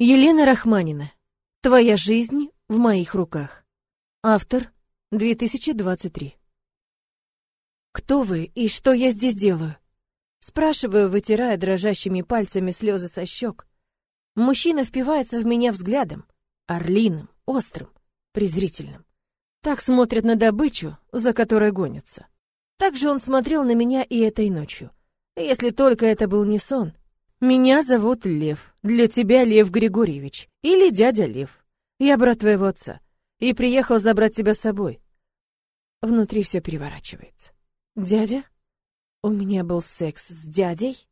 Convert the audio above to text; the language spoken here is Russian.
Елена Рахманина. Твоя жизнь в моих руках. Автор 2023. Кто вы и что я здесь делаю? Спрашиваю, вытирая дрожащими пальцами слезы со щек. Мужчина впивается в меня взглядом, орлиным, острым, презрительным. Так смотрят на добычу, за которой гонятся. Так же он смотрел на меня и этой ночью. Если только это был не сон — меня зовут Лев. Для тебя Лев Григорьевич. Или дядя Лев. Я брат твоего отца. И приехал забрать тебя с собой. Внутри все переворачивается. Дядя? У меня был секс с дядей?